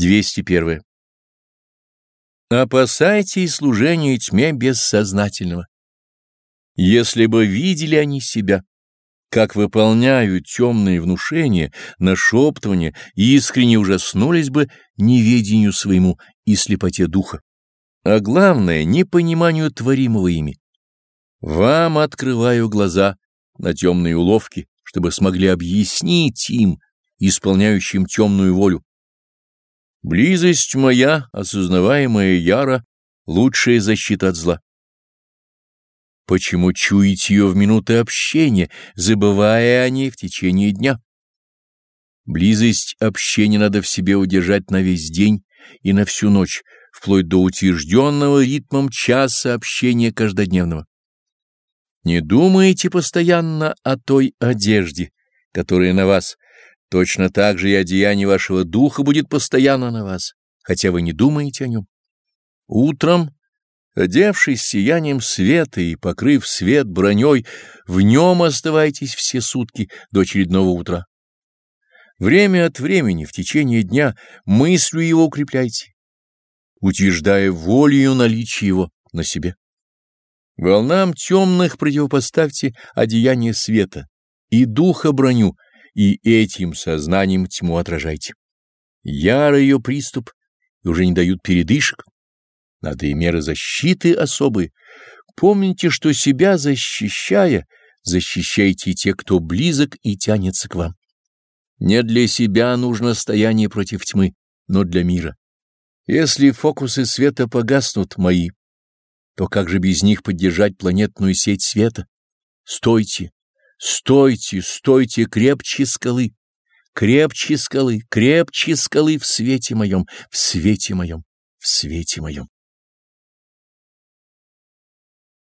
201. Опасайтесь служения тьме бессознательного. Если бы видели они себя, как выполняют темные внушения, нашептывания, искренне ужаснулись бы неведению своему и слепоте духа, а главное — непониманию творимого ими. Вам открываю глаза на темные уловки, чтобы смогли объяснить им, исполняющим темную волю, Близость моя, осознаваемая яро, лучшая защита от зла. Почему чуете ее в минуты общения, забывая о ней в течение дня? Близость общения надо в себе удержать на весь день и на всю ночь, вплоть до утвержденного ритмом часа общения каждодневного. Не думайте постоянно о той одежде, которая на вас, Точно так же и одеяние вашего духа будет постоянно на вас, хотя вы не думаете о нем. Утром, одевшись сиянием света и покрыв свет броней, в нем оставайтесь все сутки до очередного утра. Время от времени, в течение дня, мыслью его укрепляйте, утверждая волею наличие его на себе. Волнам темных противопоставьте одеяние света и духа броню — и этим сознанием тьму отражайте. Яро ее приступ и уже не дают передышек. Надо и меры защиты особые. Помните, что себя защищая, защищайте те, кто близок и тянется к вам. Не для себя нужно стояние против тьмы, но для мира. Если фокусы света погаснут мои, то как же без них поддержать планетную сеть света? Стойте, Стойте, стойте крепче скалы, крепче скалы, крепче скалы в свете моем, в свете моем, в свете моем.